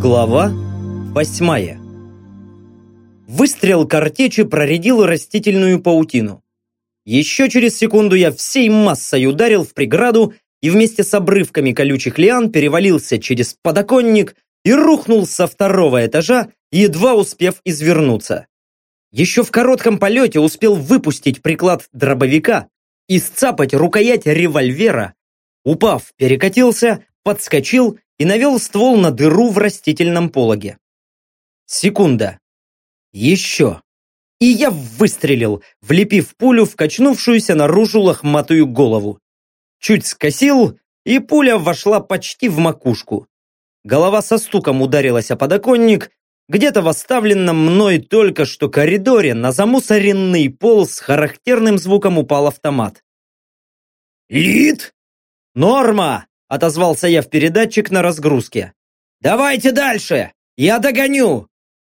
Глава восьмая Выстрел картечи проредил растительную паутину. Еще через секунду я всей массой ударил в преграду и вместе с обрывками колючих лиан перевалился через подоконник и рухнул со второго этажа, едва успев извернуться. Еще в коротком полете успел выпустить приклад дробовика и сцапать рукоять револьвера. Упав, перекатился, подскочил и навел ствол на дыру в растительном пологе. Секунда. Еще. И я выстрелил, влепив пулю в качнувшуюся наружу лохматую голову. Чуть скосил, и пуля вошла почти в макушку. Голова со стуком ударилась о подоконник, где-то в оставленном мной только что коридоре на замусоренный пол с характерным звуком упал автомат. «Лид?» «Норма!» – отозвался я в передатчик на разгрузке. «Давайте дальше! Я догоню!»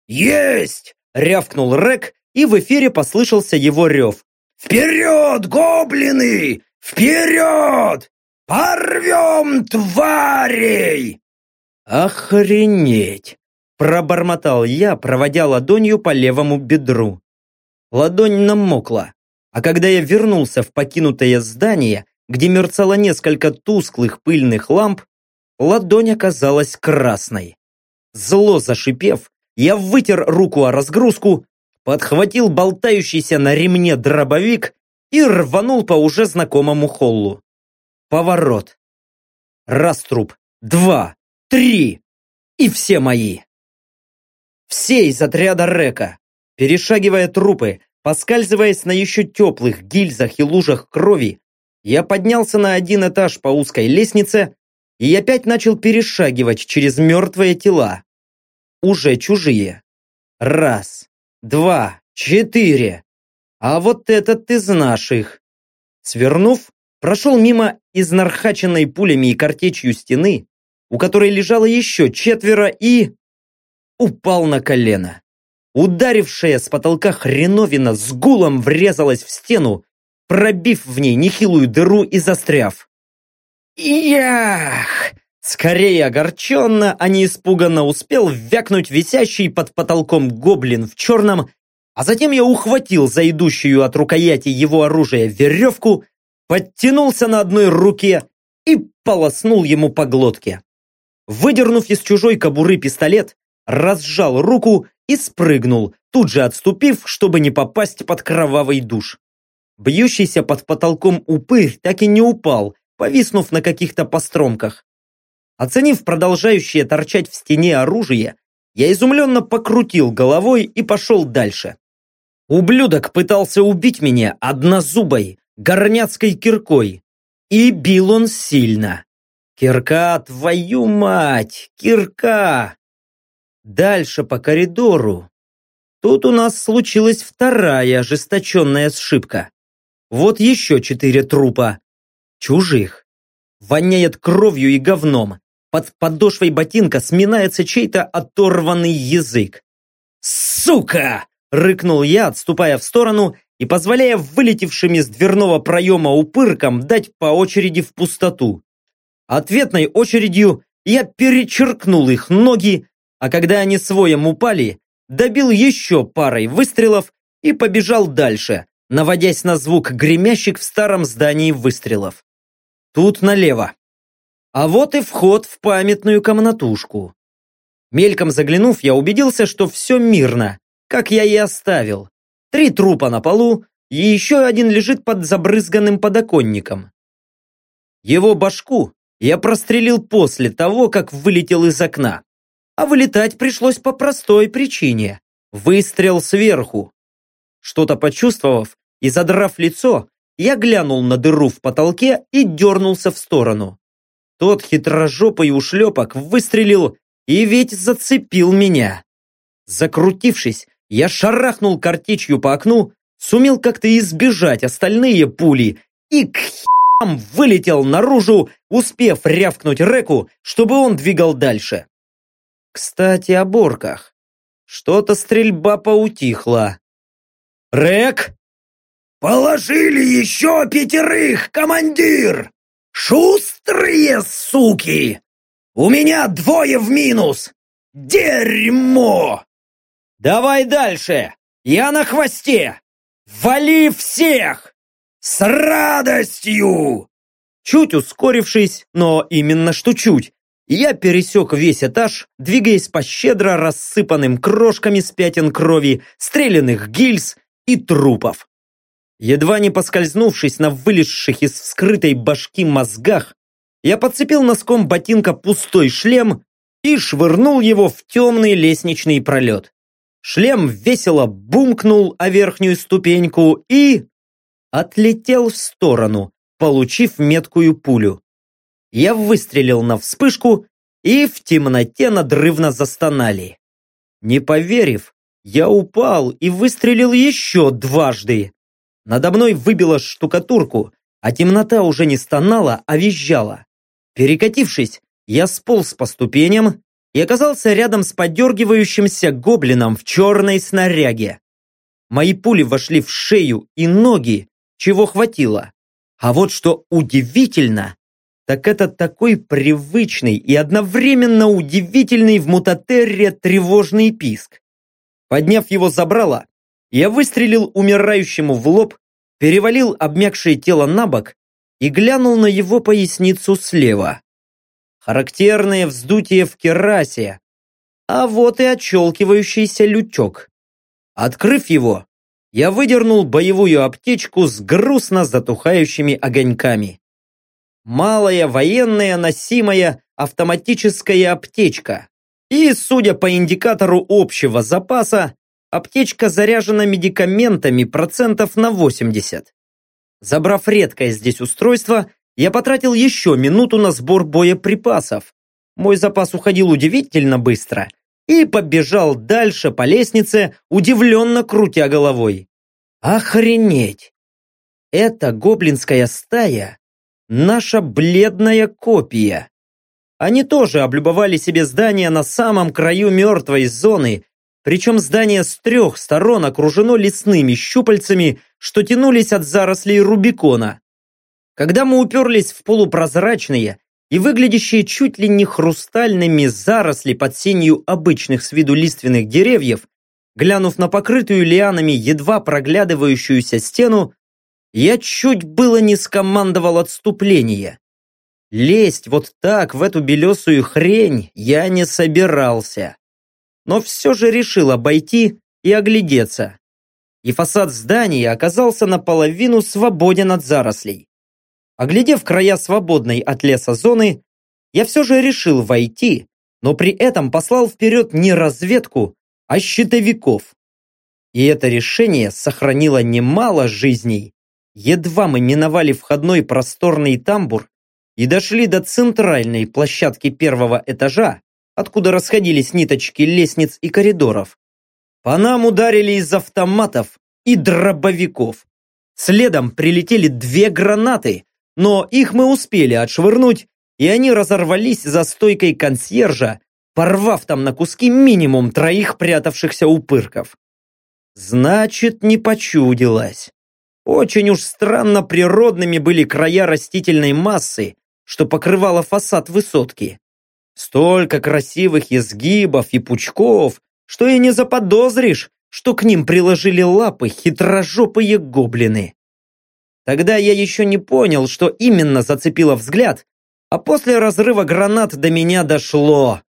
«Есть!» – рявкнул Рек, и в эфире послышался его рев. «Вперед, гоблины! Вперед! Порвем тварей!» «Охренеть!» – пробормотал я, проводя ладонью по левому бедру. Ладонь намокла, а когда я вернулся в покинутое здание, где мерцало несколько тусклых пыльных ламп, ладонь оказалась красной. Зло зашипев, я вытер руку о разгрузку, подхватил болтающийся на ремне дробовик и рванул по уже знакомому холлу. Поворот. Раз труп, два, три. И все мои. Все из отряда Река. Перешагивая трупы, поскальзываясь на еще теплых гильзах и лужах крови, я поднялся на один этаж по узкой лестнице и опять начал перешагивать через мертвые тела. Уже чужие. Раз, два, четыре. А вот этот из наших. Свернув, прошел мимо изнархаченной пулями и картечью стены, у которой лежало еще четверо и... упал на колено. Ударившая с потолка хреновина с гулом врезалась в стену, пробив в ней нехилую дыру и застряв. Ях! Скорее огорченно, а не испуганно успел вякнуть висящий под потолком гоблин в черном, а затем я ухватил за идущую от рукояти его оружия веревку, подтянулся на одной руке и полоснул ему по глотке. Выдернув из чужой кобуры пистолет, разжал руку и спрыгнул, тут же отступив, чтобы не попасть под кровавый душ. Бьющийся под потолком упырь так и не упал, повиснув на каких-то постромках. Оценив продолжающее торчать в стене оружие, я изумленно покрутил головой и пошел дальше. Ублюдок пытался убить меня однозубой, горняцкой киркой. И бил он сильно. Кирка, твою мать, кирка! Дальше по коридору. Тут у нас случилась вторая ожесточенная сшибка. Вот еще четыре трупа. Чужих. Воняет кровью и говном. Под подошвой ботинка сминается чей-то оторванный язык. «Сука!» – рыкнул я, отступая в сторону и позволяя вылетевшим из дверного проема упыркам дать по очереди в пустоту. Ответной очередью я перечеркнул их ноги, а когда они своем упали, добил еще парой выстрелов и побежал дальше, наводясь на звук гремящих в старом здании выстрелов. Тут налево. А вот и вход в памятную комнатушку. Мельком заглянув, я убедился, что все мирно, как я и оставил. Три трупа на полу, и еще один лежит под забрызганным подоконником. Его башку я прострелил после того, как вылетел из окна. А вылетать пришлось по простой причине. Выстрел сверху. Что-то почувствовав и задрав лицо, я глянул на дыру в потолке и дернулся в сторону. Тот хитрожопый ушлепок выстрелил и ведь зацепил меня. Закрутившись, я шарахнул картечью по окну, сумел как-то избежать остальные пули и к хам вылетел наружу, успев рявкнуть Реку, чтобы он двигал дальше. Кстати, о борках. Что-то стрельба поутихла. «Рек!» «Положили еще пятерых, командир! Шустрые суки! У меня двое в минус! Дерьмо! Давай дальше! Я на хвосте! Вали всех! С радостью! Чуть ускорившись, но именно что чуть, я пересек весь этаж, двигаясь по щедро рассыпанным крошками с пятен крови, стрелянных гильз и трупов. Едва не поскользнувшись на вылезших из вскрытой башки мозгах, я подцепил носком ботинка пустой шлем и швырнул его в темный лестничный пролет. Шлем весело бумкнул о верхнюю ступеньку и... отлетел в сторону, получив меткую пулю. Я выстрелил на вспышку, и в темноте надрывно застонали. Не поверив, я упал и выстрелил еще дважды. Надо мной выбило штукатурку, а темнота уже не стонала, а визжала. Перекатившись, я сполз по ступеням и оказался рядом с подергивающимся гоблином в черной снаряге. Мои пули вошли в шею и ноги, чего хватило. А вот что удивительно, так это такой привычный и одновременно удивительный в мутатерре тревожный писк. Подняв его забрало, я выстрелил умирающему в лоб, перевалил обмякшее тело на бок и глянул на его поясницу слева. Характерное вздутие в керасе, а вот и отщелкивающийся лючок. Открыв его, я выдернул боевую аптечку с грустно затухающими огоньками. Малая военная носимая автоматическая аптечка. И, судя по индикатору общего запаса, аптечка заряжена медикаментами процентов на 80. Забрав редкое здесь устройство, я потратил еще минуту на сбор боеприпасов. Мой запас уходил удивительно быстро, и побежал дальше по лестнице, удивленно крутя головой. Охренеть! Эта гоблинская стая – наша бледная копия. Они тоже облюбовали себе здание на самом краю мертвой зоны, причем здание с трех сторон окружено лесными щупальцами, что тянулись от зарослей Рубикона. Когда мы уперлись в полупрозрачные, и выглядящие чуть ли не хрустальными заросли под сенью обычных с виду лиственных деревьев, глянув на покрытую лианами едва проглядывающуюся стену, я чуть было не скомандовал отступление. Лезть вот так в эту белесую хрень я не собирался. Но все же решил обойти и оглядеться. И фасад здания оказался наполовину свободен от зарослей. Оглядев края свободной от леса зоны, я все же решил войти, но при этом послал вперед не разведку, а щитовиков. И это решение сохранило немало жизней. Едва мы миновали входной просторный тамбур и дошли до центральной площадки первого этажа, откуда расходились ниточки лестниц и коридоров. По нам ударили из автоматов и дробовиков. Следом прилетели две гранаты, но их мы успели отшвырнуть, и они разорвались за стойкой консьержа, порвав там на куски минимум троих прятавшихся упырков. Значит, не почудилось. Очень уж странно природными были края растительной массы, что покрывала фасад высотки. Столько красивых изгибов и пучков, что и не заподозришь, что к ним приложили лапы хитрожопые гоблины. Тогда я еще не понял, что именно зацепило взгляд, а после разрыва гранат до меня дошло.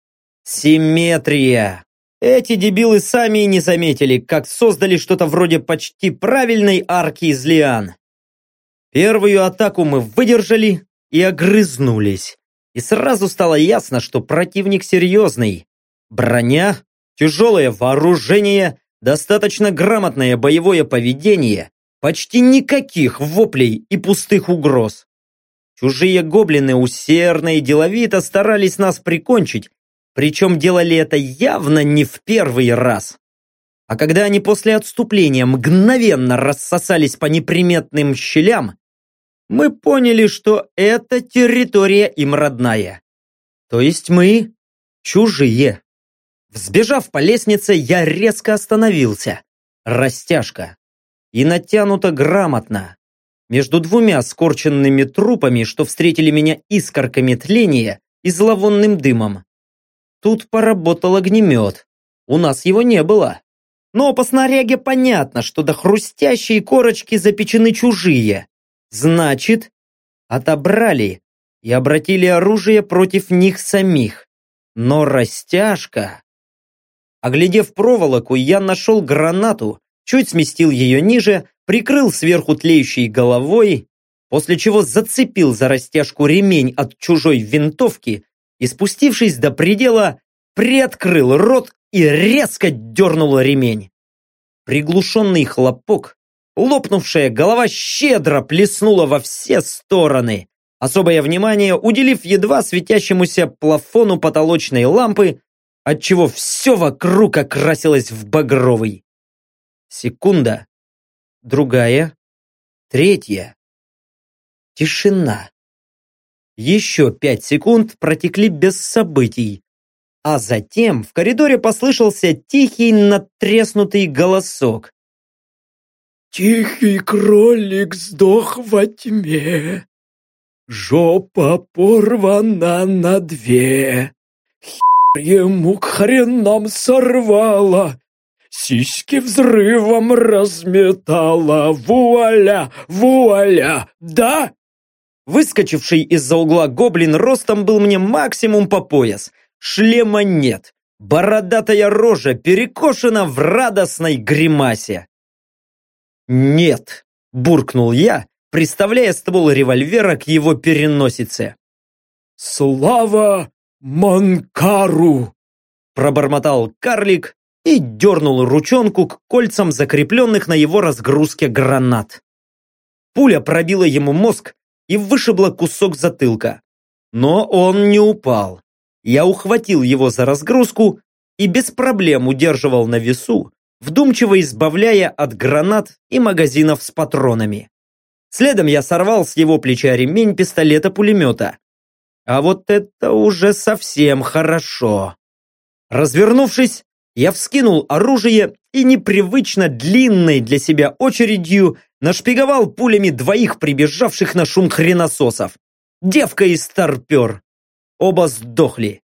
Симметрия. Эти дебилы сами и не заметили, как создали что-то вроде почти правильной арки из лиан. Первую атаку мы выдержали и огрызнулись. И сразу стало ясно, что противник серьезный. Броня, тяжелое вооружение, достаточно грамотное боевое поведение Почти никаких воплей и пустых угроз. Чужие гоблины усердно и деловито старались нас прикончить, причем делали это явно не в первый раз. А когда они после отступления мгновенно рассосались по неприметным щелям, мы поняли, что эта территория им родная. То есть мы чужие. Взбежав по лестнице, я резко остановился. Растяжка и натянуто грамотно. Между двумя скорченными трупами, что встретили меня искорками тления и зловонным дымом. тут поработал огнемет. У нас его не было. Но по снаряге понятно, что до хрустящей корочки запечены чужие. Значит, отобрали и обратили оружие против них самих. Но растяжка... Оглядев проволоку, я нашел гранату, чуть сместил ее ниже, прикрыл сверху тлеющей головой, после чего зацепил за растяжку ремень от чужой винтовки и, спустившись до предела, приоткрыл рот и резко дернул ремень. Приглушенный хлопок, лопнувшая голова щедро плеснула во все стороны, особое внимание уделив едва светящемуся плафону потолочной лампы, отчего все вокруг окрасилось в багровый. Секунда, другая, третья. Тишина. Еще пять секунд протекли без событий, а затем в коридоре послышался тихий надтреснутый голосок. «Тихий кролик сдох во тьме, жопа порвана на две, хер ему к хренам сорвала, сиськи взрывом разметала, вуаля, вуаля, да?» Выскочивший из-за угла гоблин ростом был мне максимум по пояс. Шлема нет. Бородатая рожа перекошена в радостной гримасе. «Нет», – буркнул я, приставляя ствол револьвера к его переносице. «Слава Манкару!» – пробормотал карлик и дернул ручонку к кольцам закрепленных на его разгрузке гранат. Пуля пробила ему мозг, и вышибла кусок затылка. Но он не упал. Я ухватил его за разгрузку и без проблем удерживал на весу, вдумчиво избавляя от гранат и магазинов с патронами. Следом я сорвал с его плеча ремень пистолета-пулемета. А вот это уже совсем хорошо. Развернувшись, я вскинул оружие и непривычно длинной для себя очередью нашпиговал пулями двоих прибежавших на шум хренососов. Девка и старпер. Оба сдохли.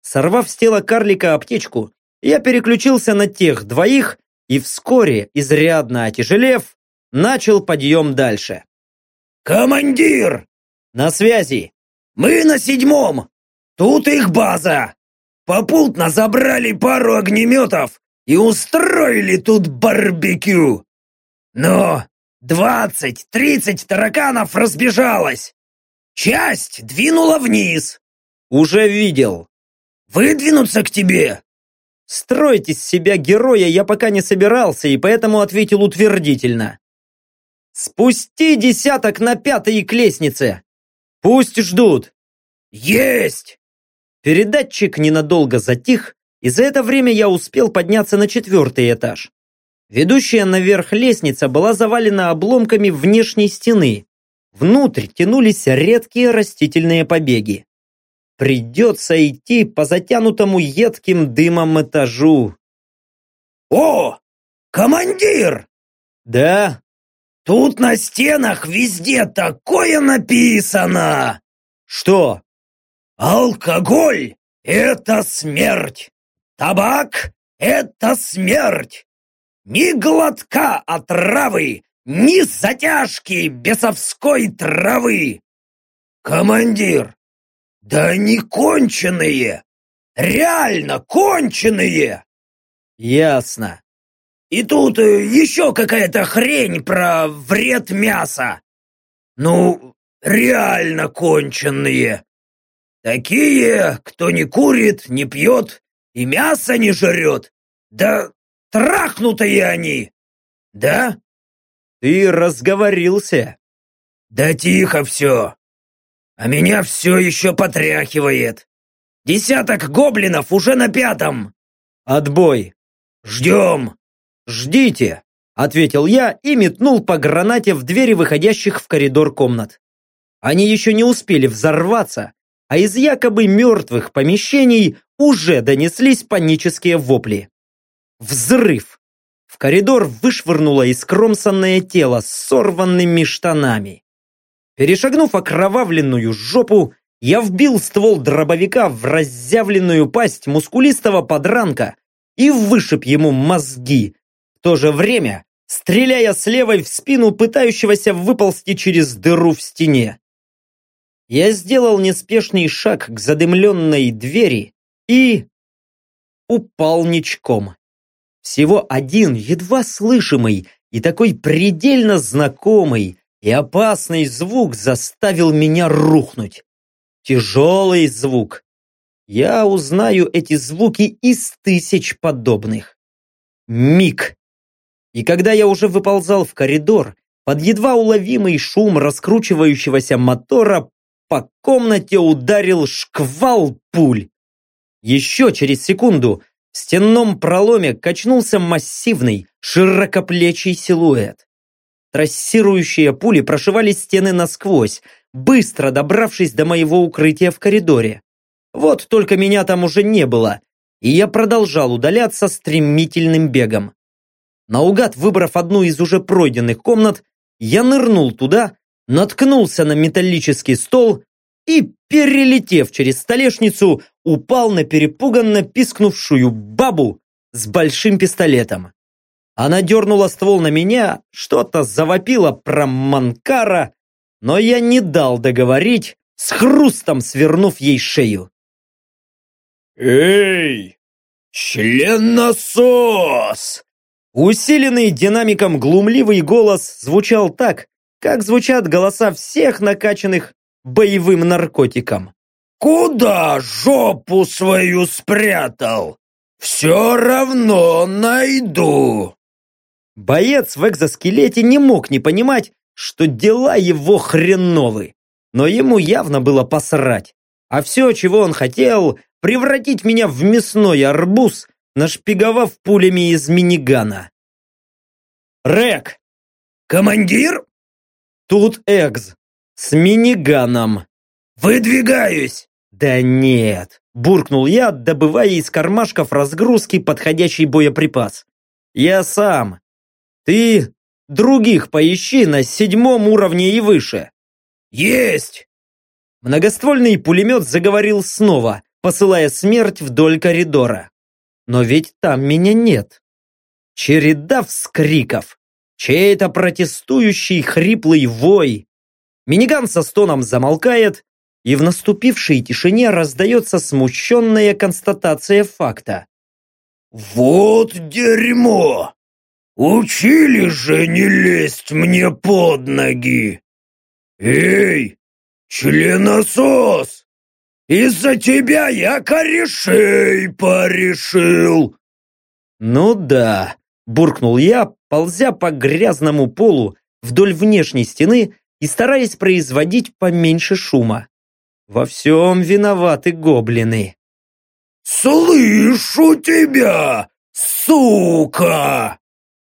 Сорвав с тела карлика аптечку, я переключился на тех двоих и вскоре, изрядно отяжелев, начал подъем дальше. «Командир!» «На связи!» «Мы на седьмом! Тут их база! Попутно забрали пару огнеметов и устроили тут барбекю! Но Двадцать-тридцать тараканов разбежалось! Часть двинула вниз!» «Уже видел!» «Выдвинуться к тебе!» Строить из себя героя я пока не собирался, и поэтому ответил утвердительно. «Спусти десяток на пятый к лестнице! Пусть ждут!» «Есть!» Передатчик ненадолго затих, и за это время я успел подняться на четвертый этаж. Ведущая наверх лестница была завалена обломками внешней стены. Внутрь тянулись редкие растительные побеги. Придется идти по затянутому едким дымом этажу. «О, командир!» «Да?» «Тут на стенах везде такое написано!» «Что?» «Алкоголь — это смерть! Табак — это смерть! Ни глотка отравы, ни затяжки бесовской травы! Командир, да они конченые! Реально конченые! Ясно. И тут э, еще какая-то хрень про вред мяса. Ну, реально конченые. Такие, кто не курит, не пьет и мясо не жрет. Да Трахнутые они! Да? Ты разговорился. Да тихо все. А меня все еще потряхивает. Десяток гоблинов уже на пятом. Отбой. Ждем. Ждите, ответил я и метнул по гранате в двери выходящих в коридор комнат. Они еще не успели взорваться, а из якобы мертвых помещений уже донеслись панические вопли. Взрыв! В коридор вышвырнуло искромсанное тело с сорванными штанами. Перешагнув окровавленную жопу, я вбил ствол дробовика в разъявленную пасть мускулистого подранка и вышиб ему мозги, в то же время стреляя с левой в спину пытающегося выползти через дыру в стене. Я сделал неспешный шаг к задымленной двери и... упал ничком. Всего один едва слышимый и такой предельно знакомый и опасный звук заставил меня рухнуть. Тяжелый звук. Я узнаю эти звуки из тысяч подобных. Миг. И когда я уже выползал в коридор, под едва уловимый шум раскручивающегося мотора по комнате ударил шквал пуль. Еще через секунду в стенном проломе качнулся массивный, широкоплечий силуэт. Трассирующие пули прошивали стены насквозь, быстро добравшись до моего укрытия в коридоре. Вот только меня там уже не было, и я продолжал удаляться стремительным бегом. Наугад выбрав одну из уже пройденных комнат, я нырнул туда, наткнулся на металлический стол и, перелетев через столешницу, упал на перепуганно пискнувшую бабу с большим пистолетом. Она дернула ствол на меня, что-то завопила про Манкара, но я не дал договорить, с хрустом свернув ей шею. «Эй, членосос!» Усиленный динамиком глумливый голос звучал так, как звучат голоса всех накачанных боевым наркотиком. «Куда жопу свою спрятал? Все равно найду!» Боец в экзоскелете не мог не понимать, что дела его хреновы. Но ему явно было посрать. А все, чего он хотел, превратить меня в мясной арбуз, нашпиговав пулями из минигана. «Рек!» «Командир?» «Тут Экз. С миниганом». «Выдвигаюсь!» «Да нет!» – буркнул я, добывая из кармашков разгрузки подходящий боеприпас. «Я сам. Ты других поищи на седьмом уровне и выше». «Есть!» Многоствольный пулемет заговорил снова, посылая смерть вдоль коридора. Но ведь там меня нет. Череда вскриков. Чей-то протестующий хриплый вой. Миниган со стоном замолкает, и в наступившей тишине раздается смущенная констатация факта. «Вот дерьмо! Учили же не лезть мне под ноги! Эй, членосос! Из-за тебя я корешей порешил!» «Ну да», – буркнул я, ползя по грязному полу вдоль внешней стены и стараясь производить поменьше шума. Во всем виноваты гоблины. «Слышу тебя, сука!»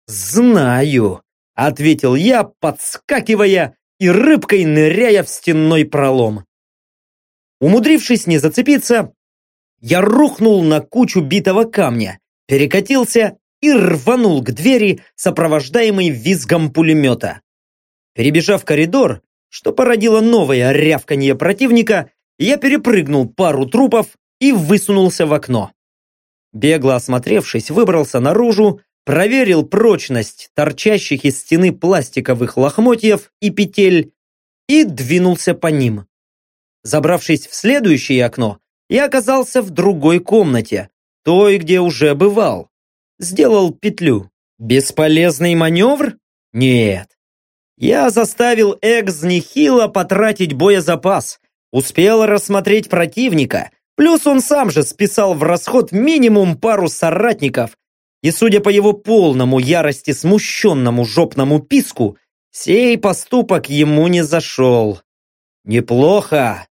«Знаю», — ответил я, подскакивая и рыбкой ныряя в стенной пролом. Умудрившись не зацепиться, я рухнул на кучу битого камня, перекатился и рванул к двери, сопровождаемый визгом пулемета. Перебежав коридор, что породило новое рявканье противника, я перепрыгнул пару трупов и высунулся в окно. Бегло осмотревшись, выбрался наружу, проверил прочность торчащих из стены пластиковых лохмотьев и петель и двинулся по ним. Забравшись в следующее окно, я оказался в другой комнате, той, где уже бывал. Сделал петлю. Бесполезный маневр? Нет. Я заставил Экс нехило потратить боезапас, успел рассмотреть противника, плюс он сам же списал в расход минимум пару соратников, и судя по его полному ярости смущенному жопному писку, сей поступок ему не зашел. Неплохо.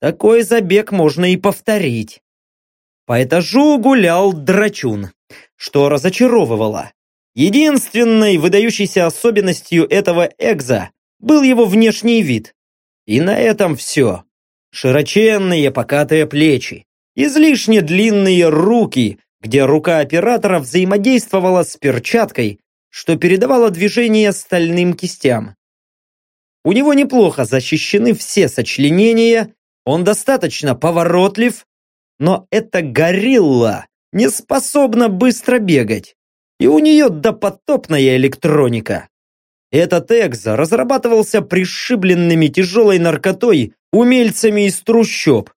Такой забег можно и повторить. По этажу гулял драчун, что разочаровывало. Единственной выдающейся особенностью этого экза был его внешний вид. И на этом все. Широченные покатые плечи, излишне длинные руки, где рука оператора взаимодействовала с перчаткой, что передавало движение стальным кистям. У него неплохо защищены все сочленения, Он достаточно поворотлив, но эта горилла не способна быстро бегать, и у нее допотопная электроника. Этот экзо разрабатывался пришибленными тяжелой наркотой умельцами из трущоб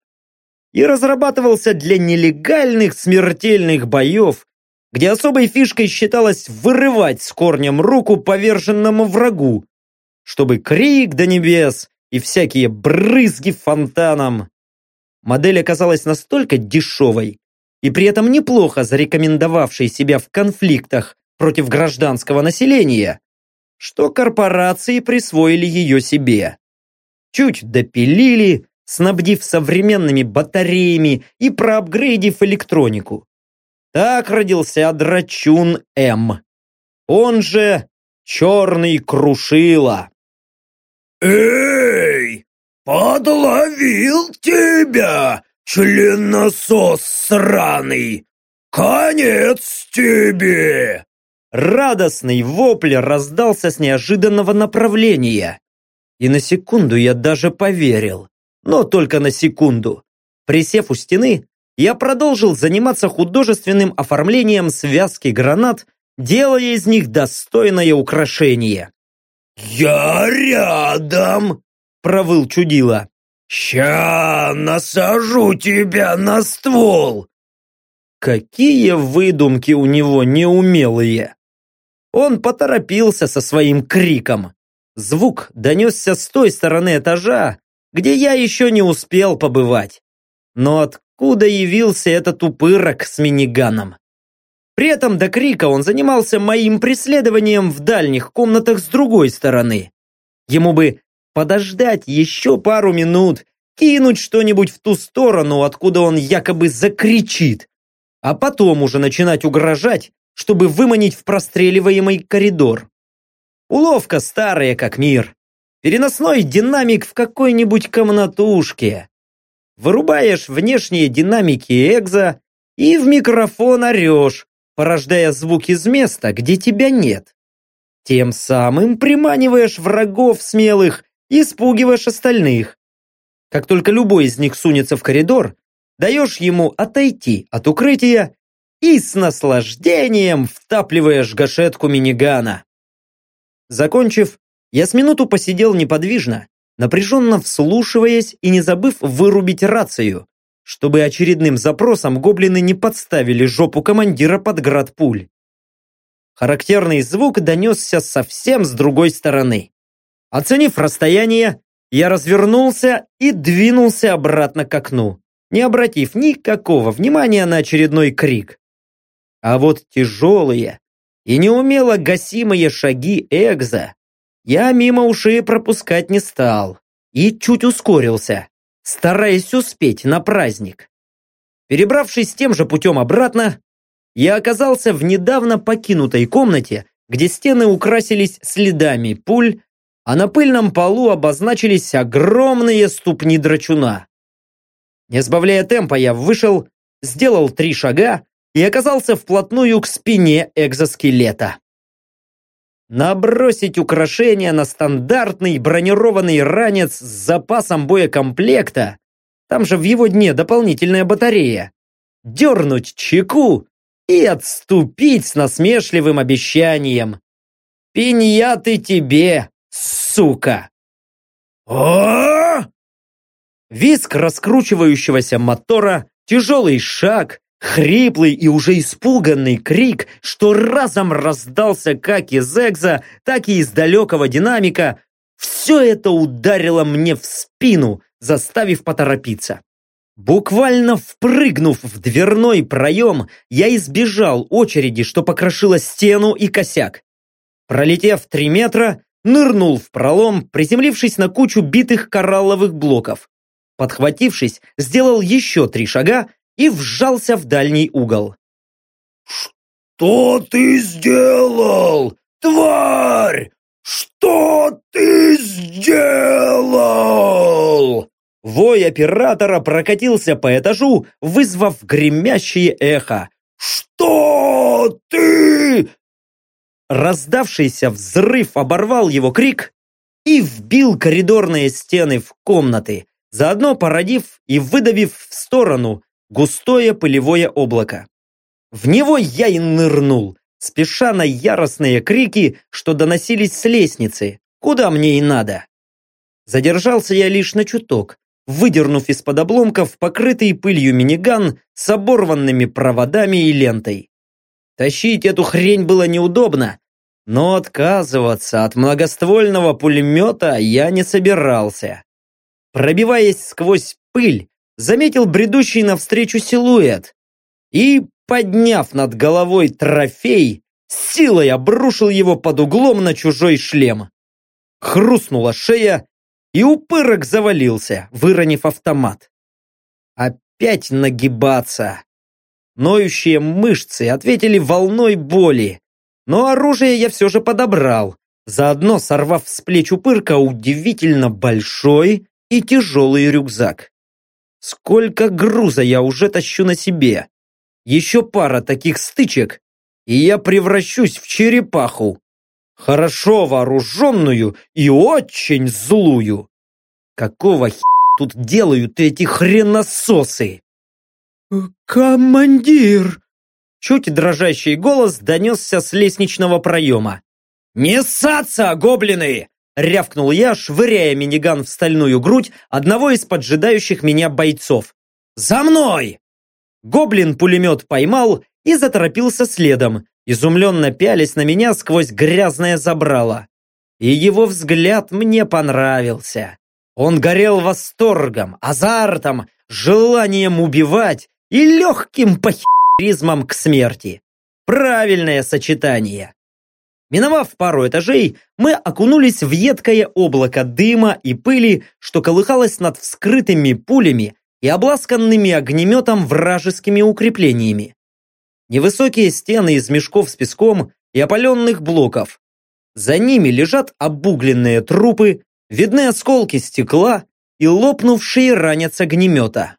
и разрабатывался для нелегальных смертельных боев, где особой фишкой считалось вырывать с корнем руку поверженному врагу, чтобы крик до небес и всякие брызги фонтаном. Модель оказалась настолько дешевой и при этом неплохо зарекомендовавшей себя в конфликтах против гражданского населения, что корпорации присвоили ее себе. Чуть допилили, снабдив современными батареями и проапгрейдив электронику. Так родился Драчун М. Он же Черный Крушила. «Эй, подловил тебя, членосос сраный! Конец тебе!» Радостный вопль раздался с неожиданного направления. И на секунду я даже поверил. Но только на секунду. Присев у стены, я продолжил заниматься художественным оформлением связки гранат, делая из них достойное украшение. «Я рядом!» – провыл чудило. «Ща насажу тебя на ствол!» Какие выдумки у него неумелые! Он поторопился со своим криком. Звук донесся с той стороны этажа, где я еще не успел побывать. Но откуда явился этот упырок с миниганом? При этом до крика он занимался моим преследованием в дальних комнатах с другой стороны. Ему бы подождать еще пару минут, кинуть что-нибудь в ту сторону, откуда он якобы закричит, а потом уже начинать угрожать чтобы выманить в простреливаемый коридор. Уловка старая, как мир. Переносной динамик в какой-нибудь комнатушке. Вырубаешь внешние динамики экзо и в микрофон орешь, порождая звук из места, где тебя нет. Тем самым приманиваешь врагов смелых и спугиваешь остальных. Как только любой из них сунется в коридор, даешь ему отойти от укрытия и с наслаждением втапливаешь гашетку минигана. Закончив, я с минуту посидел неподвижно, напряженно вслушиваясь и не забыв вырубить рацию, чтобы очередным запросом гоблины не подставили жопу командира под град пуль. Характерный звук донесся совсем с другой стороны. Оценив расстояние, я развернулся и двинулся обратно к окну, не обратив никакого внимания на очередной крик. А вот тяжелые и неумело гасимые шаги Экза я мимо ушей пропускать не стал и чуть ускорился, стараясь успеть на праздник. Перебравшись тем же путем обратно, я оказался в недавно покинутой комнате, где стены украсились следами пуль, а на пыльном полу обозначились огромные ступни драчуна. Не сбавляя темпа, я вышел, сделал три шага и оказался вплотную к спине экзоскелета. Набросить украшение на стандартный бронированный ранец с запасом боекомплекта, там же в его дне дополнительная батарея, дернуть чеку и отступить с насмешливым обещанием. «Пиньяты тебе, сука!» Виск раскручивающегося мотора, тяжелый шаг, Хриплый и уже испуганный крик, что разом раздался как из экза, так и из далекого динамика, все это ударило мне в спину, заставив поторопиться. Буквально впрыгнув в дверной проем, я избежал очереди, что покрошила стену и косяк. Пролетев три метра, нырнул в пролом, приземлившись на кучу битых коралловых блоков. Подхватившись, сделал еще три шага и вжался в дальний угол. «Что ты сделал, тварь? Что ты сделал?» Вой оператора прокатился по этажу, вызвав гремящее эхо. «Что ты?» Раздавшийся взрыв оборвал его крик и вбил коридорные стены в комнаты, заодно породив и выдавив в сторону густое пылевое облако. В него я и нырнул, спеша на яростные крики, что доносились с лестницы, куда мне и надо. Задержался я лишь на чуток, выдернув из-под обломков покрытый пылью миниган с оборванными проводами и лентой. Тащить эту хрень было неудобно, но отказываться от многоствольного пулемета я не собирался. Пробиваясь сквозь пыль, заметил бредущий навстречу силуэт и, подняв над головой трофей, силой обрушил его под углом на чужой шлем. Хрустнула шея, и упырок завалился, выронив автомат. Опять нагибаться. Ноющие мышцы ответили волной боли, но оружие я все же подобрал, заодно сорвав с плеч упырка удивительно большой и тяжелый рюкзак. Сколько груза я уже тащу на себе. Еще пара таких стычек, и я превращусь в черепаху хорошо вооруженную и очень злую. Какого х... тут делают эти хренососы? «Командир!» Чуть дрожащий голос донесся с лестничного проема. «Не ссаться, гоблины!» Рявкнул я, швыряя миниган в стальную грудь одного из поджидающих меня бойцов. «За мной!» Гоблин-пулемет поймал и заторопился следом, изумленно пялись на меня сквозь грязное забрало. И его взгляд мне понравился. Он горел восторгом, азартом, желанием убивать и легким похеризмом к смерти. Правильное сочетание. Миновав пару этажей, мы окунулись в едкое облако дыма и пыли, что колыхалось над вскрытыми пулями и обласканными огнеметом вражескими укреплениями невысокие стены из мешков с песком и опаленных блоков. За ними лежат обугленные трупы, видны осколки стекла и лопнувшие ранец огнемета.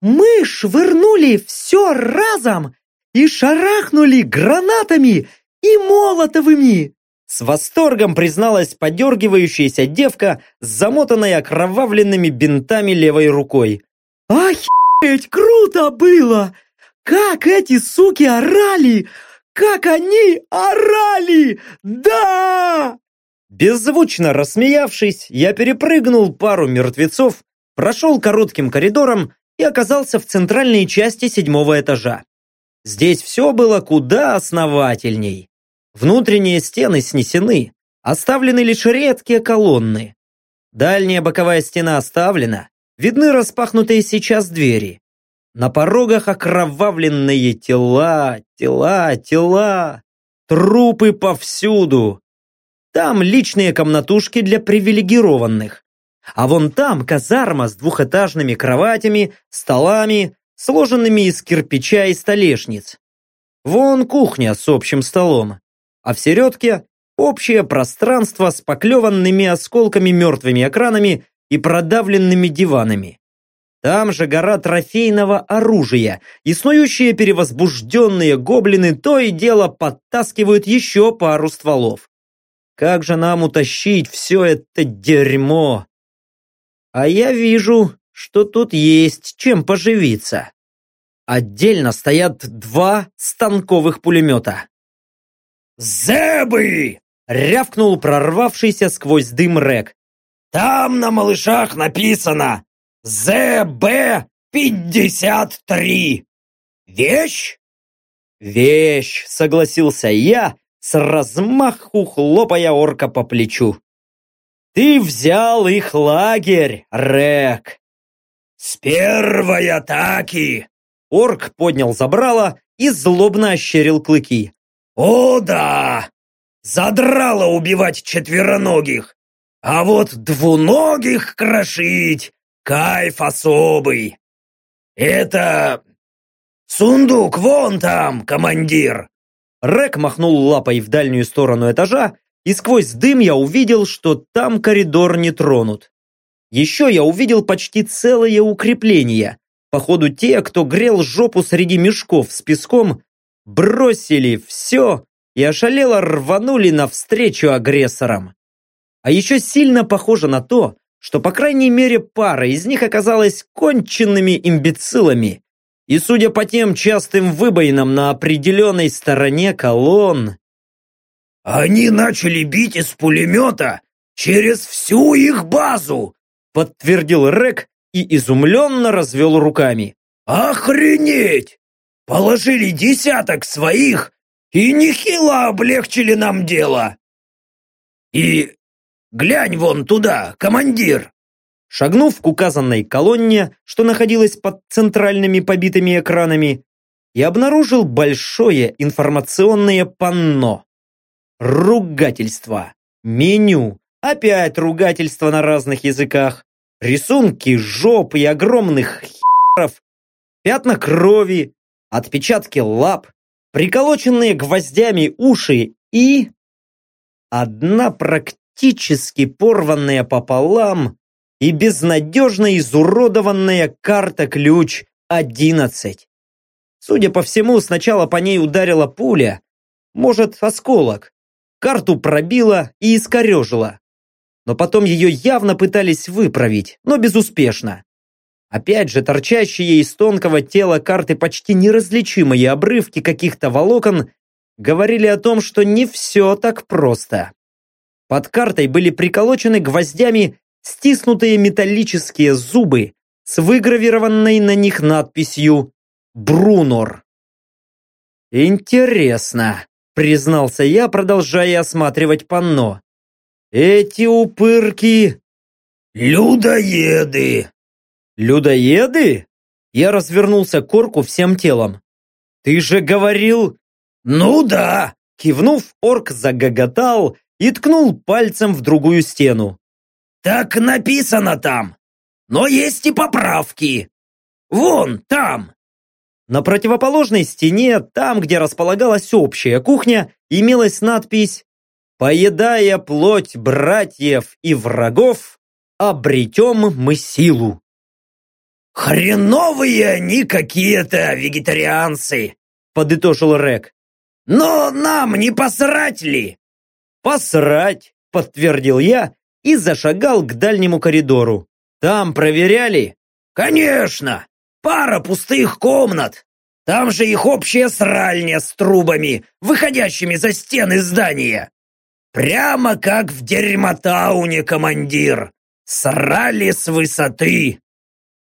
«Мы швырнули все разом и шарахнули гранатами и молотовыми!» С восторгом призналась подергивающаяся девка с замотанной окровавленными бинтами левой рукой. «Охереть, круто было! Как эти суки орали! Как они орали! Да! Беззвучно рассмеявшись, я перепрыгнул пару мертвецов, прошел коротким коридором и оказался в центральной части седьмого этажа. Здесь все было куда основательней. Внутренние стены снесены, оставлены лишь редкие колонны. Дальняя боковая стена оставлена, видны распахнутые сейчас двери. На порогах окровавленные тела, тела, тела. Трупы повсюду. Там личные комнатушки для привилегированных. А вон там казарма с двухэтажными кроватями, столами, сложенными из кирпича и столешниц. Вон кухня с общим столом. А в середке общее пространство с поклеванными осколками мертвыми экранами и продавленными диванами. Там же гора трофейного оружия, и снующие перевозбужденные гоблины то и дело подтаскивают еще пару стволов. Как же нам утащить все это дерьмо? А я вижу, что тут есть чем поживиться. Отдельно стоят два станковых пулемета. «Зебы!» — рявкнул прорвавшийся сквозь дым Рек. «Там на малышах написано ЗБ-53. Вещь? Вещь, согласился я, с размаху хлопая орка по плечу. Ты взял их лагерь, Рек. С первой атаки. Орк поднял забрало и злобно ощерил клыки. О да! Задрало убивать четвероногих. А вот двуногих крошить Кайф особый. Это... Сундук вон там, командир. Рек махнул лапой в дальнюю сторону этажа, и сквозь дым я увидел, что там коридор не тронут. Еще я увидел почти целое укрепление. Походу, те, кто грел жопу среди мешков с песком, бросили все и ошалело рванули навстречу агрессорам. А еще сильно похоже на то, что по крайней мере пара из них оказалась конченными имбецилами. И судя по тем частым выбоинам на определенной стороне колонн... «Они начали бить из пулемета через всю их базу!» подтвердил Рек и изумленно развел руками. «Охренеть! Положили десяток своих и нехило облегчили нам дело! И глянь вон туда, командир!» Шагнув к указанной колонне, что находилась под центральными побитыми экранами, я обнаружил большое информационное панно. Ругательство, меню, опять ругательство на разных языках, рисунки жоп и огромных херов, пятна крови, отпечатки лап, приколоченные гвоздями уши и... Одна практически порванная пополам и безнадежно изуродованная карта-ключ 11. Судя по всему, сначала по ней ударила пуля, может, осколок. Карту пробила и искорежила. Но потом ее явно пытались выправить, но безуспешно. Опять же, торчащие из тонкого тела карты почти неразличимые обрывки каких-то волокон говорили о том, что не все так просто. Под картой были приколочены гвоздями стиснутые металлические зубы с выгравированной на них надписью «Брунор». «Интересно», — признался я, продолжая осматривать панно. «Эти упырки...» «Людоеды!» «Людоеды?» Я развернулся к орку всем телом. «Ты же говорил...» «Ну да!» Кивнув, орк загоготал и ткнул пальцем в другую стену. «Так написано там! Но есть и поправки! Вон, там!» На противоположной стене, там, где располагалась общая кухня, имелась надпись «Поедая плоть братьев и врагов, обретем мы силу». «Хреновые они какие-то вегетарианцы!» подытожил Рек. «Но нам не посрать ли?» «Посрать!» подтвердил я и зашагал к дальнему коридору. «Там проверяли?» «Конечно! Пара пустых комнат! Там же их общая сральня с трубами, выходящими за стены здания! Прямо как в дерьмотауне, командир! Срали с высоты!»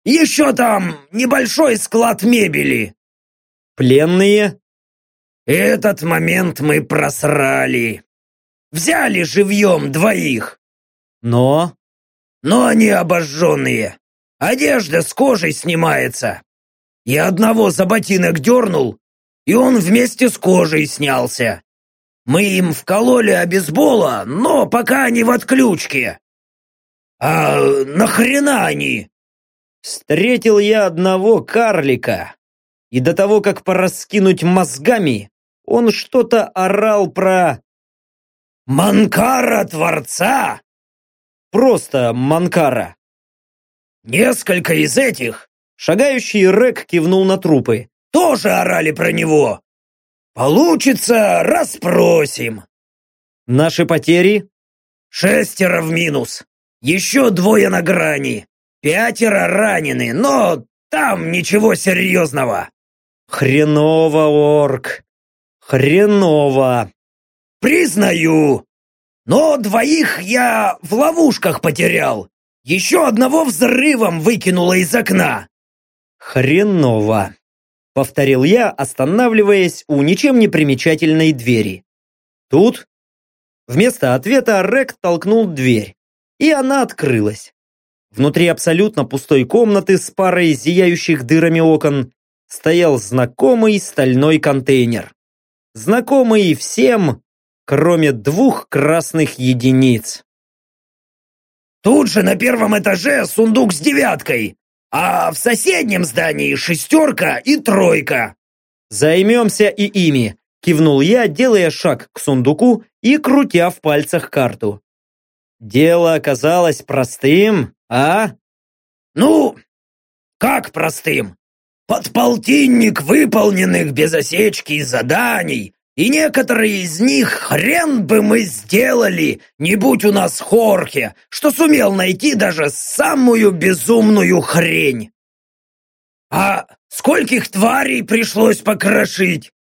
Еще там небольшой склад мебели. Пленные? Этот момент мы просрали. Взяли живьем двоих. Но? Но они обожженные. Одежда с кожей снимается. Я одного за ботинок дернул, и он вместе с кожей снялся. Мы им вкололи обезбола, но пока они в отключке. А нахрена они? Встретил я одного карлика, и до того, как пораскинуть мозгами, он что-то орал про... «Манкара Творца?» Просто Манкара. «Несколько из этих...» Шагающий Рек кивнул на трупы. «Тоже орали про него. Получится, расспросим». «Наши потери?» «Шестеро в минус. Еще двое на грани. Пятеро ранены, но там ничего серьезного. Хреново, орк. Хреново. Признаю. Но двоих я в ловушках потерял. Еще одного взрывом выкинуло из окна. Хреново. Повторил я, останавливаясь у ничем не примечательной двери. Тут? Вместо ответа Рек толкнул дверь, и она открылась. Внутри абсолютно пустой комнаты с парой зияющих дырами окон стоял знакомый стальной контейнер. Знакомый всем, кроме двух красных единиц. «Тут же на первом этаже сундук с девяткой, а в соседнем здании шестерка и тройка». «Займемся и ими», – кивнул я, делая шаг к сундуку и крутя в пальцах карту. Дело оказалось простым, а? Ну, как простым? Подполтинник выполненных без осечки заданий И некоторые из них хрен бы мы сделали, не будь у нас Хорхе, что сумел найти даже самую безумную хрень. А скольких тварей пришлось покрошить?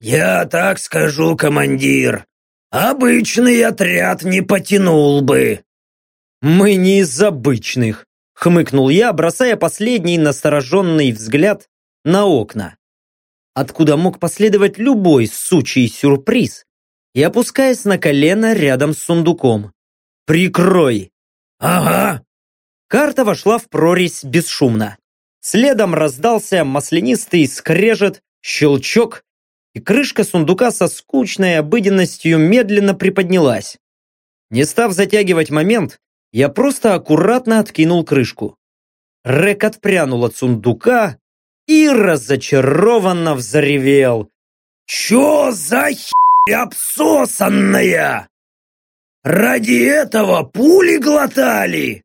Я так скажу, командир. Обычный отряд не потянул бы. Мы не из обычных, хмыкнул я, бросая последний настороженный взгляд на окна откуда мог последовать любой сучий сюрприз, и опускаясь на колено рядом с сундуком. «Прикрой!» «Ага!» Карта вошла в прорезь бесшумно. Следом раздался маслянистый скрежет, щелчок, и крышка сундука со скучной обыденностью медленно приподнялась. Не став затягивать момент, я просто аккуратно откинул крышку. Рек отпрянул от сундука, и разочарованно взревел. «Чё за херь обсосанная? Ради этого пули глотали?»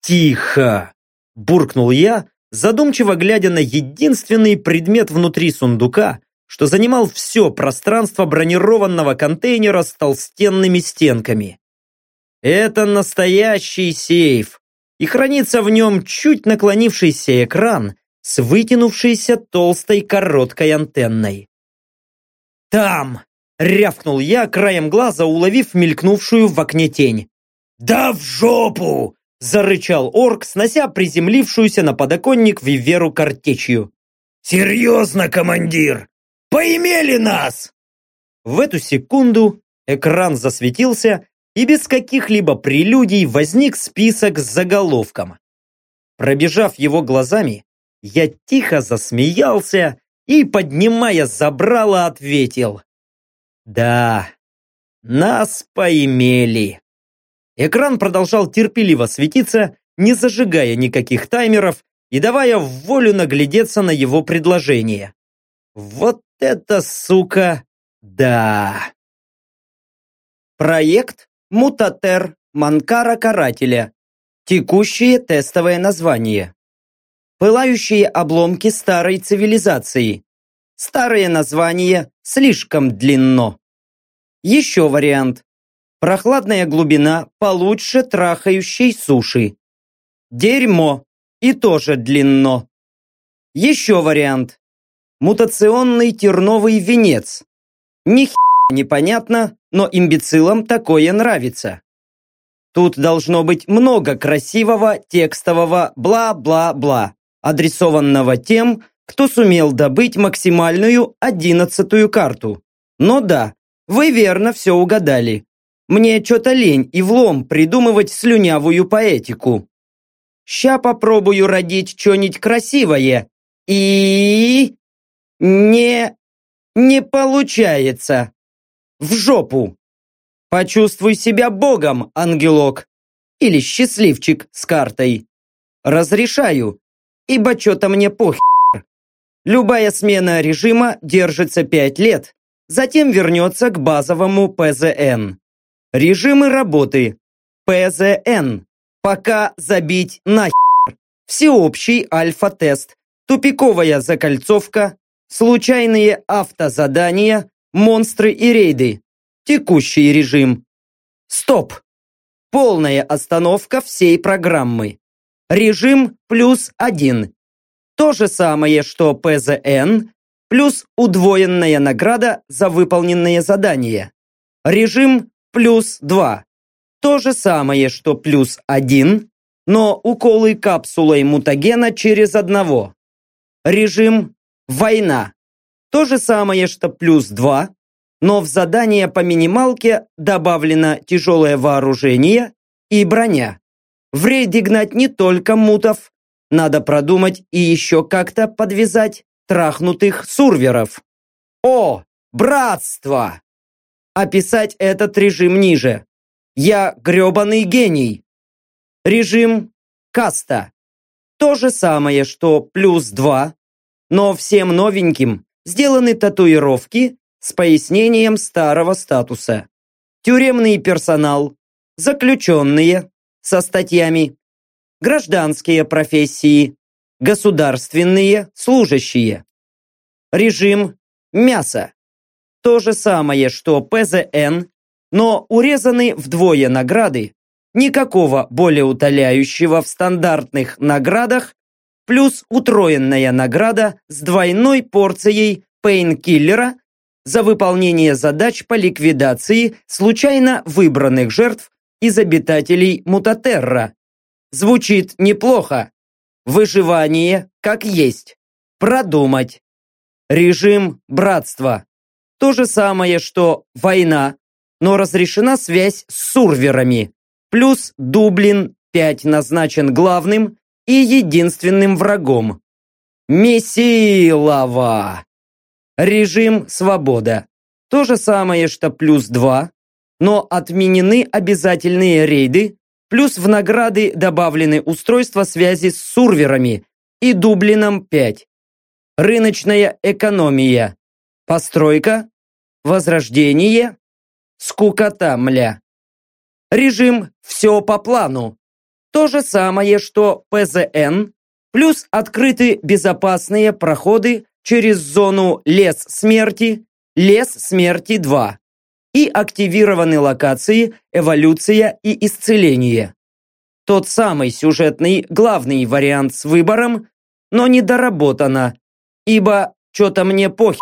«Тихо!» – буркнул я, задумчиво глядя на единственный предмет внутри сундука, что занимал все пространство бронированного контейнера с толстенными стенками. Это настоящий сейф, и хранится в нем чуть наклонившийся экран с вытянувшейся толстой короткой антенной. «Там!» — рявкнул я, краем глаза уловив мелькнувшую в окне тень. «Да в жопу!» — зарычал орк, снося приземлившуюся на подоконник Виверу картечью. «Серьезно, командир? Поимели нас!» В эту секунду экран засветился, и без каких-либо прелюдий возник список с заголовком. Пробежав его глазами, я тихо засмеялся и, поднимая забрало, ответил. Да, нас поимели. Экран продолжал терпеливо светиться, не зажигая никаких таймеров и давая в волю наглядеться на его предложение. Вот это, сука, да! Проект Мутатер Манкара Карателя. Текущее тестовое название. Пылающие обломки старой цивилизации. Старое название слишком длинно. Еще вариант. Прохладная глубина получше трахающей суши. Дерьмо. И тоже длинно. Еще вариант. Мутационный терновый венец. Ни непонятно, но имбецилам такое нравится. Тут должно быть много красивого текстового бла-бла-бла адресованного тем, кто сумел добыть максимальную одиннадцатую карту. Но да, вы верно все угадали. Мне что-то лень и влом придумывать слюнявую поэтику. Ща попробую родить что-нибудь красивое. И... Не... Не получается. В жопу. Почувствуй себя богом, ангелок. Или счастливчик с картой. Разрешаю ибо что-то мне похер. Любая смена режима держится 5 лет, затем вернется к базовому ПЗН. Режимы работы. ПЗН. Пока забить нахер. Всеобщий альфа-тест. Тупиковая закольцовка. Случайные автозадания. Монстры и рейды. Текущий режим. Стоп. Полная остановка всей программы. Режим плюс один. То же самое, что ПЗН плюс удвоенная награда за выполненные задания. Режим плюс два. То же самое, что плюс один, но уколы капсулой мутагена через одного. Режим «Война». То же самое, что плюс два, но в задание по минималке добавлено тяжелое вооружение и броня. В рейде гнать не только мутов. Надо продумать и еще как-то подвязать трахнутых сурверов. О, братство! Описать этот режим ниже. Я гребаный гений. Режим каста. То же самое, что плюс два, но всем новеньким сделаны татуировки с пояснением старого статуса. Тюремный персонал, заключенные, со статьями «Гражданские профессии», «Государственные служащие», режим «Мясо». то же самое, что ПЗН, но урезаны вдвое награды, никакого более утоляющего в стандартных наградах, плюс утроенная награда с двойной порцией пейнкиллера за выполнение задач по ликвидации случайно выбранных жертв из обитателей Мутатерра. Звучит неплохо. Выживание как есть. Продумать. Режим братства. То же самое, что война, но разрешена связь с сурверами. Плюс Дублин 5 назначен главным и единственным врагом. Месилова. Режим свобода. То же самое, что плюс 2, но отменены обязательные рейды, плюс в награды добавлены устройства связи с сурверами и Дублином 5. Рыночная экономия. Постройка. Возрождение. Скукота, мля. Режим «все по плану». То же самое, что ПЗН, плюс открыты безопасные проходы через зону «Лес смерти», «Лес смерти 2» и активированы локации «Эволюция» и «Исцеление». Тот самый сюжетный главный вариант с выбором, но недоработано, ибо что-то мне похер.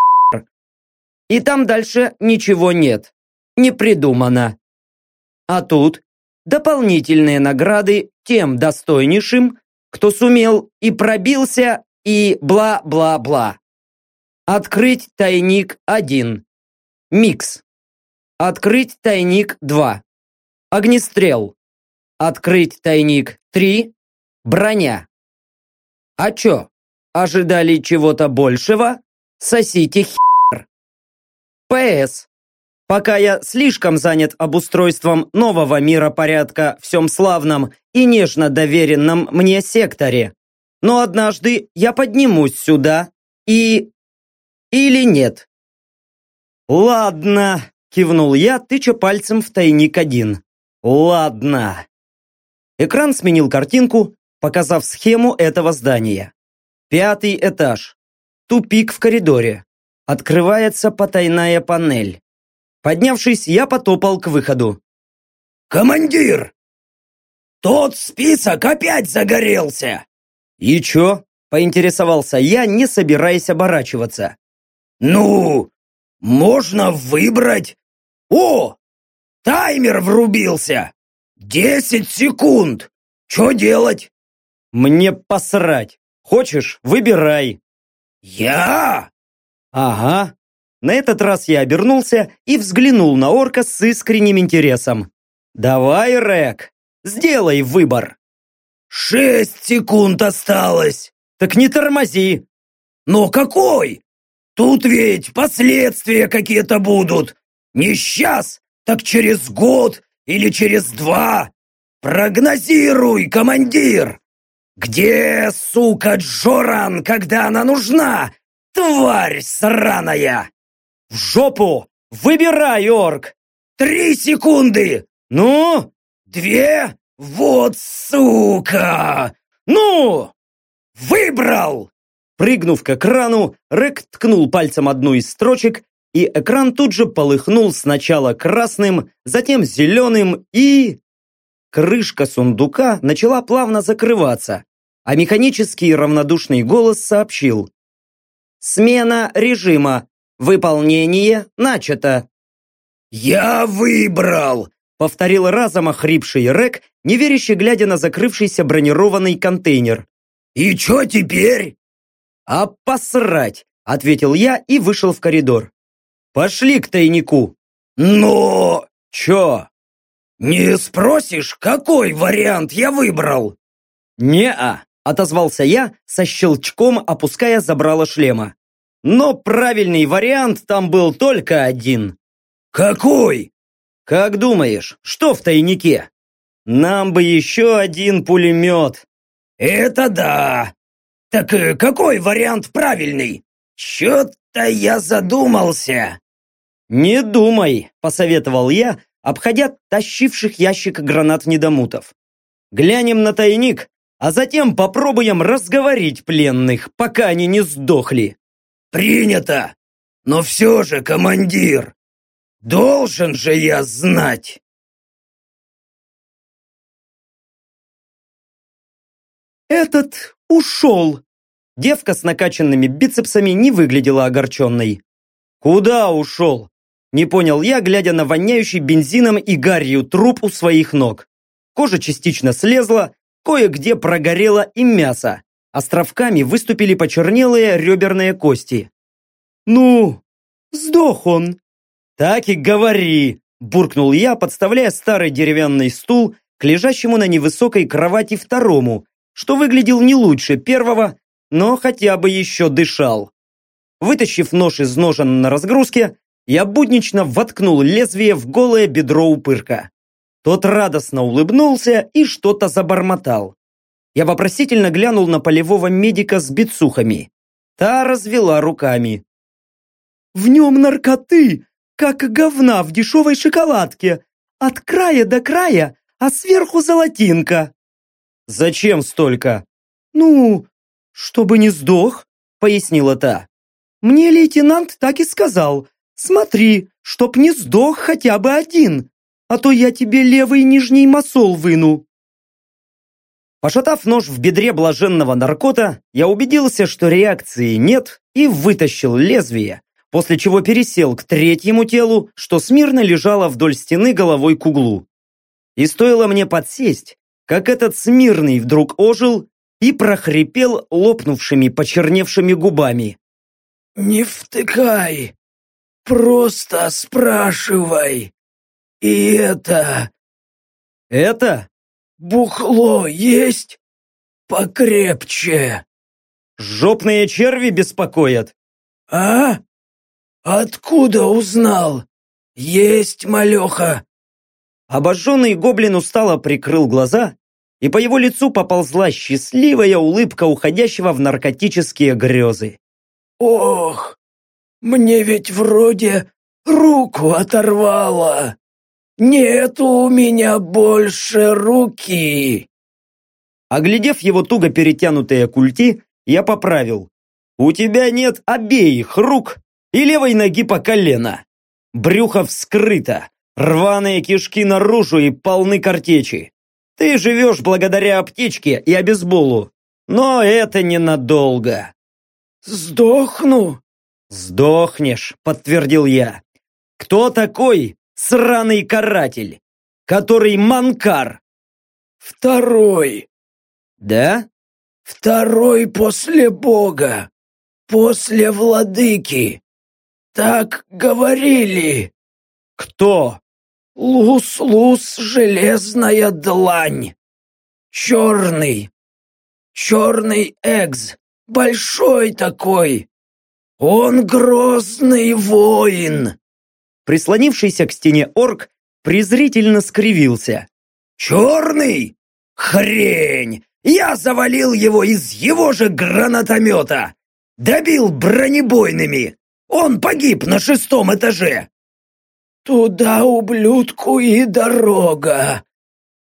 И там дальше ничего нет, не придумано. А тут дополнительные награды тем достойнейшим, кто сумел и пробился, и бла-бла-бла. Открыть тайник 1. Микс. Открыть тайник 2. Огнестрел. Открыть тайник 3. Броня. А чё, ожидали чего-то большего? Сосите хер. ПС. Пока я слишком занят обустройством нового мира порядка в всем славном и нежно доверенном мне секторе. Но однажды я поднимусь сюда и... Или нет? Ладно, кивнул я, тыча пальцем в тайник один. Ладно. Экран сменил картинку, показав схему этого здания. Пятый этаж. Тупик в коридоре. Открывается потайная панель. Поднявшись, я потопал к выходу. «Командир! Тот список опять загорелся!» «И чё?» – поинтересовался я, не собираясь оборачиваться. «Ну, можно выбрать... О, таймер врубился! Десять секунд! Чё делать?» «Мне посрать! Хочешь, выбирай!» «Я?» «Ага, на этот раз я обернулся и взглянул на орка с искренним интересом. «Давай, Рек, сделай выбор!» «Шесть секунд осталось!» «Так не тормози!» «Но какой? Тут ведь последствия какие-то будут! Не сейчас, так через год или через два! Прогнозируй, командир! Где, сука, Джоран, когда она нужна? Тварь сраная!» В жопу! Выбирай, орк! Три секунды! Ну? Две? Вот сука! Ну! Выбрал! Прыгнув к экрану, Рек ткнул пальцем одну из строчек, и экран тут же полыхнул сначала красным, затем зеленым и... Крышка сундука начала плавно закрываться, а механический равнодушный голос сообщил. «Смена режима. Выполнение начато!» «Я выбрал!» повторил разом охрипший Рек, неверяще глядя на закрывшийся бронированный контейнер. «И чё теперь?» «А посрать!» — ответил я и вышел в коридор. «Пошли к тайнику!» «Но...» «Чё?» «Не спросишь, какой вариант я выбрал?» «Не-а!» — отозвался я, со щелчком опуская забрало шлема. Но правильный вариант там был только один. Какой? Как думаешь, что в тайнике? Нам бы еще один пулемет. Это да. Так э, какой вариант правильный? Чё-то я задумался. Не думай, посоветовал я, обходя тащивших ящик гранат недомутов. Глянем на тайник, а затем попробуем разговорить пленных, пока они не сдохли. «Принято! Но все же, командир, должен же я знать. Этот ушел. Девка с накачанными бицепсами не выглядела огорченной. Куда ушел? Не понял я, глядя на воняющий бензином и гарью труп у своих ног. Кожа частично слезла, кое-где прогорело и мясо. Островками выступили почернелые реберные кости. «Ну, сдох он!» «Так и говори!» – буркнул я, подставляя старый деревянный стул к лежащему на невысокой кровати второму, что выглядел не лучше первого, но хотя бы еще дышал. Вытащив нож из ножен на разгрузке, я буднично воткнул лезвие в голое бедро упырка. Тот радостно улыбнулся и что-то забормотал. Я вопросительно глянул на полевого медика с бицухами. Та развела руками. «В нем наркоты, как говна в дешевой шоколадке. От края до края, а сверху золотинка». «Зачем столько?» «Ну, чтобы не сдох», — пояснила та. «Мне лейтенант так и сказал. Смотри, чтоб не сдох хотя бы один, а то я тебе левый нижний масол выну». Пошатав нож в бедре блаженного наркота, я убедился, что реакции нет, и вытащил лезвие, после чего пересел к третьему телу, что смирно лежало вдоль стены головой к углу. И стоило мне подсесть, как этот смирный вдруг ожил и прохрипел лопнувшими, почерневшими губами. «Не втыкай! Просто спрашивай! И это...» «Это?» «Бухло есть? Покрепче!» «Жопные черви беспокоят!» «А? Откуда узнал? Есть, малеха!» Обожженный гоблин устало прикрыл глаза, и по его лицу поползла счастливая улыбка уходящего в наркотические грезы. «Ох, мне ведь вроде руку оторвало!» «Нет у меня больше руки!» Оглядев его туго перетянутые культи, я поправил. «У тебя нет обеих рук и левой ноги по колено. Брюхо вскрыто, рваные кишки наружу и полны картечи. Ты живешь благодаря аптечке и обезболу, но это ненадолго». «Сдохну?» «Сдохнешь», — подтвердил я. «Кто такой сраный каратель, который Манкар. Второй. Да? Второй после Бога, после владыки. Так говорили. Кто? Лус-лус, железная длань. Черный. Черный экс. Большой такой. Он грозный воин. Прислонившийся к стене орк презрительно скривился. «Черный? Хрень! Я завалил его из его же гранатомета! Добил бронебойными! Он погиб на шестом этаже!» «Туда, ублюдку, и дорога!»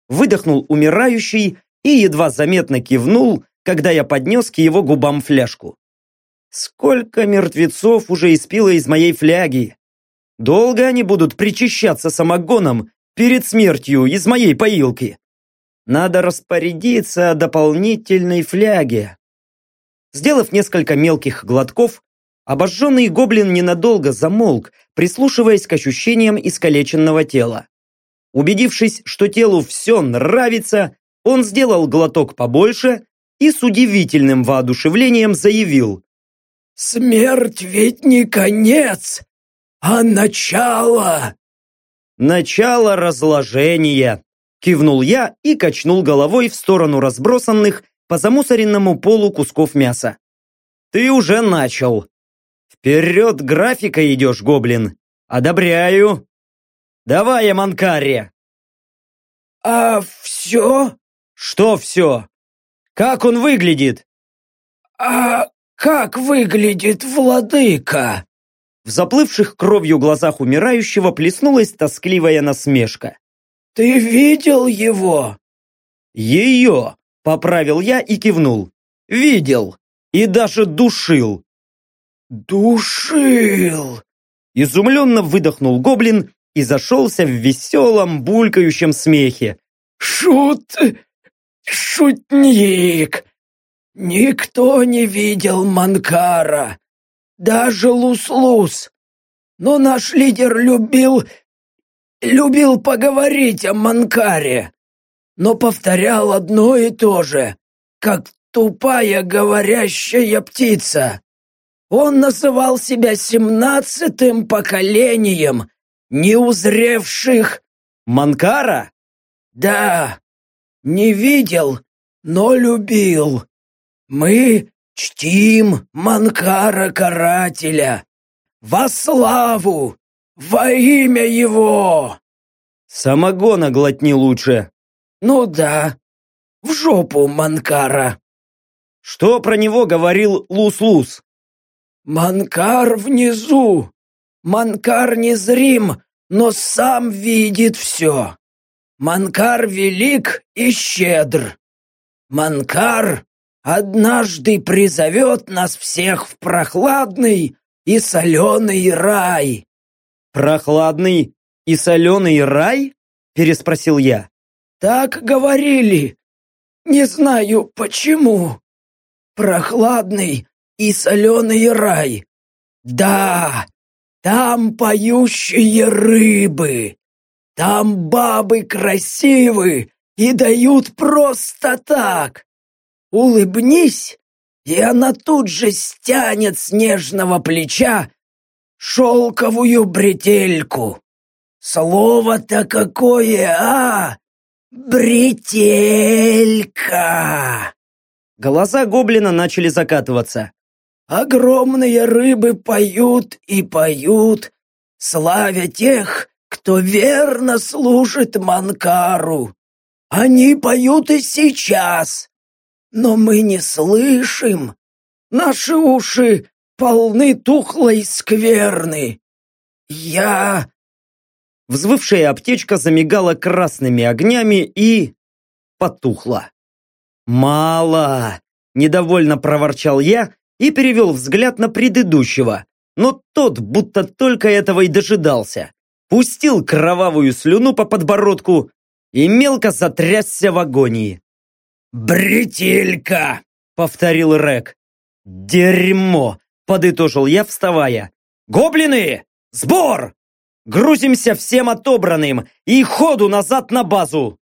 Выдохнул умирающий и едва заметно кивнул, когда я поднес к его губам фляжку. Сколько мертвецов уже испило из моей фляги! Долго они будут причащаться самогоном перед смертью из моей поилки? Надо распорядиться о дополнительной фляге. Сделав несколько мелких глотков, обожженный гоблин ненадолго замолк, прислушиваясь к ощущениям искалеченного тела. Убедившись, что телу все нравится, он сделал глоток побольше и с удивительным воодушевлением заявил. «Смерть ведь не конец! «А начало?» «Начало разложения», – кивнул я и качнул головой в сторону разбросанных по замусоренному полу кусков мяса. «Ты уже начал. Вперед графика идешь, гоблин. Одобряю. Давай, Аманкаре!» «А все?» «Что все? Как он выглядит?» «А как выглядит владыка?» В заплывших кровью глазах умирающего плеснулась тоскливая насмешка. «Ты видел его?» «Ее!» – поправил я и кивнул. «Видел! И даже душил!» «Душил!» Изумленно выдохнул гоблин и зашелся в веселом, булькающем смехе. «Шут... шутник! Никто не видел Манкара, даже Лус-Лус. Но наш лидер любил... любил поговорить о Манкаре, но повторял одно и то же, как тупая говорящая птица. Он называл себя семнадцатым поколением не узревших... Манкара? Да, не видел, но любил. Мы чтим Манкара-карателя. Во славу! Во имя его! Самогона глотни лучше. Ну да, в жопу Манкара. Что про него говорил Лус-Лус? Манкар внизу. Манкар незрим, но сам видит все. Манкар велик и щедр. Манкар однажды призовет нас всех в прохладный и соленый рай. Прохладный и соленый рай? Переспросил я. Так говорили. Не знаю почему. Прохладный и соленый рай. Да, там поющие рыбы. Там бабы красивы и дают просто так. Улыбнись, и она тут же стянет с нежного плеча шелковую бретельку. Слово-то какое, а? Бретелька! Глаза гоблина начали закатываться. Огромные рыбы поют и поют, славя тех, кто верно служит Манкару. Они поют и сейчас, но мы не слышим. Наши уши полны тухлой скверны. Я Взвывшая аптечка замигала красными огнями и... потухла. «Мало!» – недовольно проворчал я и перевел взгляд на предыдущего, но тот будто только этого и дожидался. Пустил кровавую слюну по подбородку и мелко затрясся в агонии. «Бретелька!» — повторил Рек. «Дерьмо!» — подытожил я, вставая. «Гоблины! Сбор!» Грузимся всем отобранным и ходу назад на базу.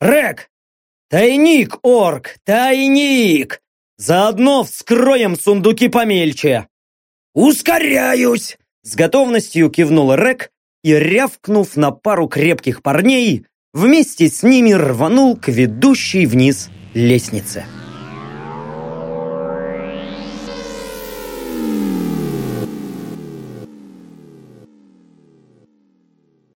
Рек! Тайник, орк, тайник! Заодно вскроем сундуки помельче. Ускоряюсь! С готовностью кивнул Рек и, рявкнув на пару крепких парней, вместе с ними рванул к ведущей вниз лестнице.